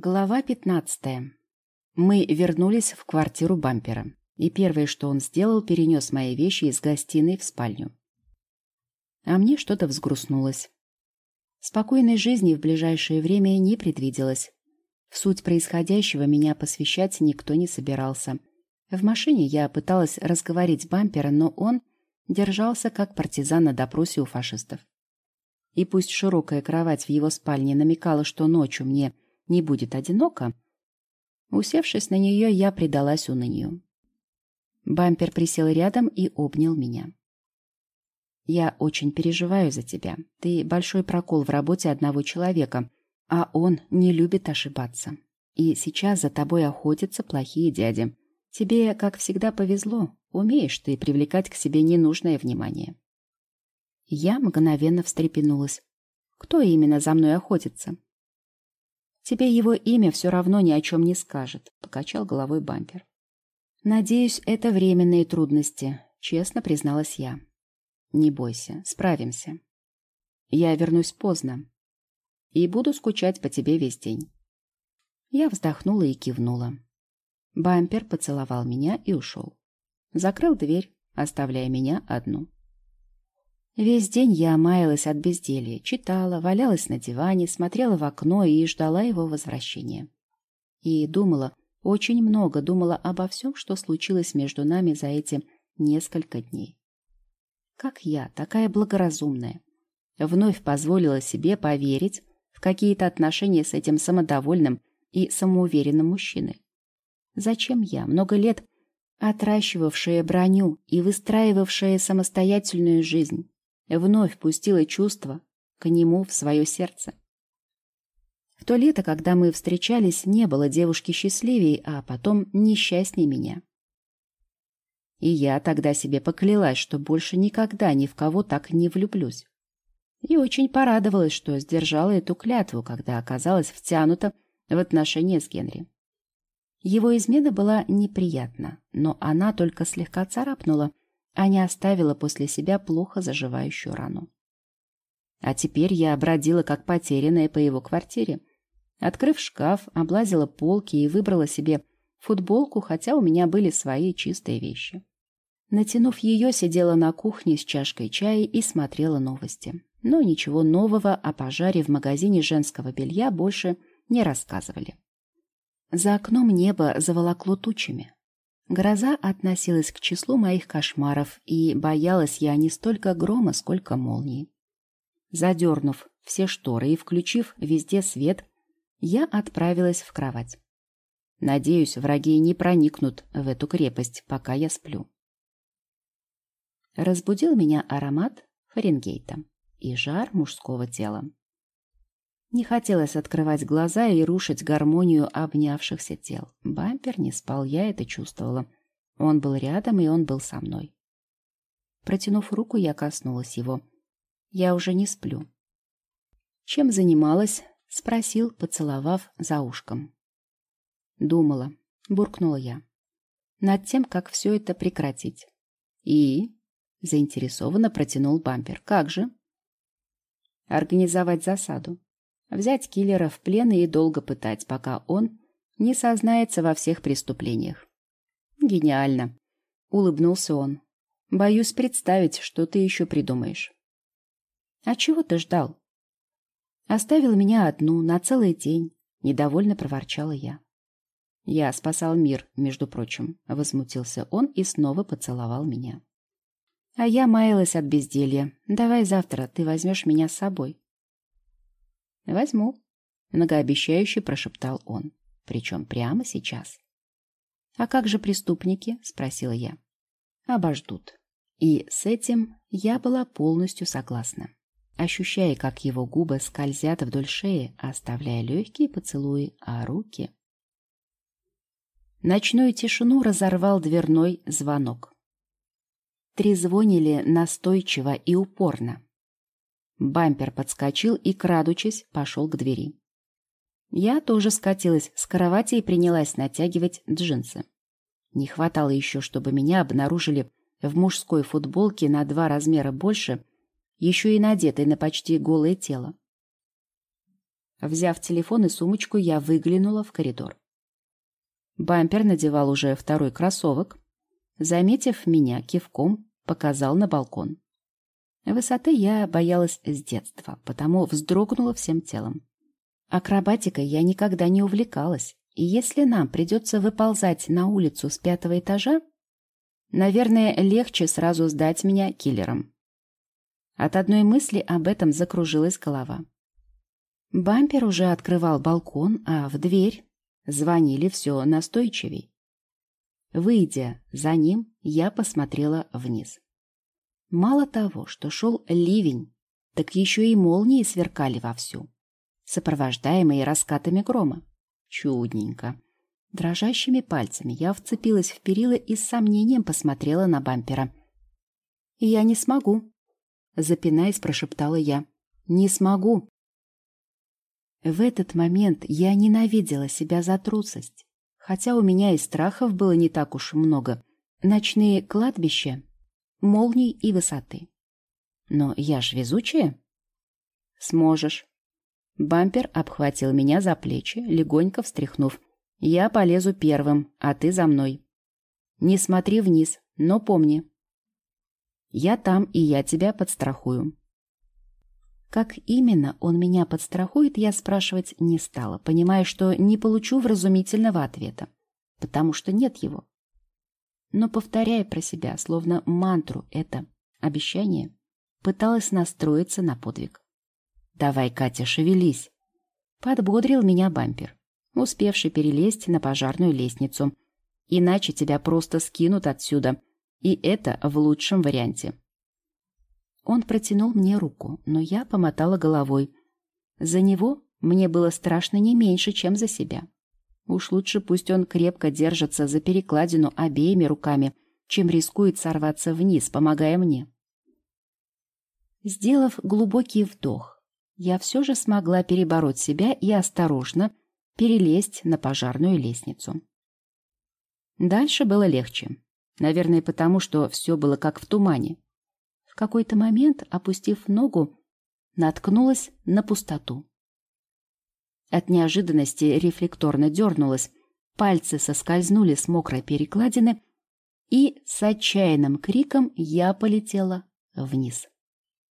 Глава пятнадцатая. Мы вернулись в квартиру бампера, и первое, что он сделал, перенес мои вещи из гостиной в спальню. А мне что-то взгрустнулось. Спокойной жизни в ближайшее время не предвиделось. В суть происходящего меня посвящать никто не собирался. В машине я пыталась разговорить бампера, но он держался как партизан на допросе у фашистов. И пусть широкая кровать в его спальне намекала, что ночью мне не будет одиноко, усевшись на нее, я предалась унынию. Бампер присел рядом и обнял меня. «Я очень переживаю за тебя. Ты большой прокол в работе одного человека, а он не любит ошибаться. И сейчас за тобой охотятся плохие дяди. Тебе, как всегда, повезло. Умеешь ты привлекать к себе ненужное внимание». Я мгновенно встрепенулась. «Кто именно за мной охотится?» Тебе его имя все равно ни о чем не скажет», — покачал головой бампер. «Надеюсь, это временные трудности», — честно призналась я. «Не бойся, справимся. Я вернусь поздно и буду скучать по тебе весь день». Я вздохнула и кивнула. Бампер поцеловал меня и ушел. Закрыл дверь, оставляя меня одну. Весь день я маялась от безделья, читала, валялась на диване, смотрела в окно и ждала его возвращения. И думала, очень много думала обо всем, что случилось между нами за эти несколько дней. Как я, такая благоразумная, вновь позволила себе поверить в какие-то отношения с этим самодовольным и самоуверенным мужчиной. Зачем я, много лет отращивавшая броню и выстраивавшая самостоятельную жизнь, вновь пустила чувство к нему в свое сердце. В то лето, когда мы встречались, не было девушки счастливей, а потом несчастней меня. И я тогда себе поклялась, что больше никогда ни в кого так не влюблюсь. И очень порадовалась, что сдержала эту клятву, когда оказалась втянута в отношения с Генри. Его измена была неприятна, но она только слегка царапнула, а не оставила после себя плохо заживающую рану. А теперь я бродила как потерянная по его квартире. Открыв шкаф, облазила полки и выбрала себе футболку, хотя у меня были свои чистые вещи. Натянув ее, сидела на кухне с чашкой чая и смотрела новости. Но ничего нового о пожаре в магазине женского белья больше не рассказывали. За окном небо заволокло тучами. Гроза относилась к числу моих кошмаров, и боялась я не столько грома, сколько молнии. Задернув все шторы и включив везде свет, я отправилась в кровать. Надеюсь, враги не проникнут в эту крепость, пока я сплю. Разбудил меня аромат Фаренгейта и жар мужского тела. Не хотелось открывать глаза и рушить гармонию обнявшихся тел. Бампер не спал, я это чувствовала. Он был рядом, и он был со мной. Протянув руку, я коснулась его. Я уже не сплю. «Чем занималась?» — спросил, поцеловав за ушком. «Думала», — буркнула я, — «над тем, как все это прекратить». «И?» — заинтересованно протянул бампер. «Как же?» «Организовать засаду. Взять киллера в плен и долго пытать, пока он не сознается во всех преступлениях. Гениально. Улыбнулся он. Боюсь представить, что ты еще придумаешь. А чего ты ждал? Оставил меня одну на целый день. Недовольно проворчала я. Я спасал мир, между прочим. Возмутился он и снова поцеловал меня. А я маялась от безделья. Давай завтра ты возьмешь меня с собой. «Возьму», — многообещающе прошептал он. «Причем прямо сейчас». «А как же преступники?» — спросила я. «Обождут». И с этим я была полностью согласна, ощущая, как его губы скользят вдоль шеи, оставляя легкие поцелуи, а руки... Ночную тишину разорвал дверной звонок. Трезвонили настойчиво и упорно. Бампер подскочил и, крадучись, пошел к двери. Я тоже скатилась с кровати и принялась натягивать джинсы. Не хватало еще, чтобы меня обнаружили в мужской футболке на два размера больше, еще и надетой на почти голое тело. Взяв телефон и сумочку, я выглянула в коридор. Бампер надевал уже второй кроссовок. Заметив меня, кивком показал на балкон. Высоты я боялась с детства, потому вздрогнула всем телом. Акробатикой я никогда не увлекалась, и если нам придется выползать на улицу с пятого этажа, наверное, легче сразу сдать меня киллером. От одной мысли об этом закружилась голова. Бампер уже открывал балкон, а в дверь звонили все настойчивей. Выйдя за ним, я посмотрела вниз. Мало того, что шел ливень, так еще и молнии сверкали вовсю, сопровождаемые раскатами грома. Чудненько. Дрожащими пальцами я вцепилась в перила и с сомнением посмотрела на бампера. «Я не смогу», — запинаясь, прошептала я. «Не смогу». В этот момент я ненавидела себя за трусость. Хотя у меня и страхов было не так уж много. Ночные кладбища, молний и высоты. Но я ж везучая. Сможешь. Бампер обхватил меня за плечи, легонько встряхнув. Я полезу первым, а ты за мной. Не смотри вниз, но помни. Я там, и я тебя подстрахую. Как именно он меня подстрахует, я спрашивать не стала, понимая, что не получу вразумительного ответа, потому что нет его. Но, повторяя про себя, словно мантру это обещание, пыталась настроиться на подвиг. «Давай, Катя, шевелись!» Подбодрил меня бампер, успевший перелезть на пожарную лестницу. «Иначе тебя просто скинут отсюда, и это в лучшем варианте». Он протянул мне руку, но я помотала головой. За него мне было страшно не меньше, чем за себя. Уж лучше пусть он крепко держится за перекладину обеими руками, чем рискует сорваться вниз, помогая мне. Сделав глубокий вдох, я все же смогла перебороть себя и осторожно перелезть на пожарную лестницу. Дальше было легче. Наверное, потому что все было как в тумане какой-то момент, опустив ногу, наткнулась на пустоту. От неожиданности рефлекторно дернулась, пальцы соскользнули с мокрой перекладины, и с отчаянным криком я полетела вниз.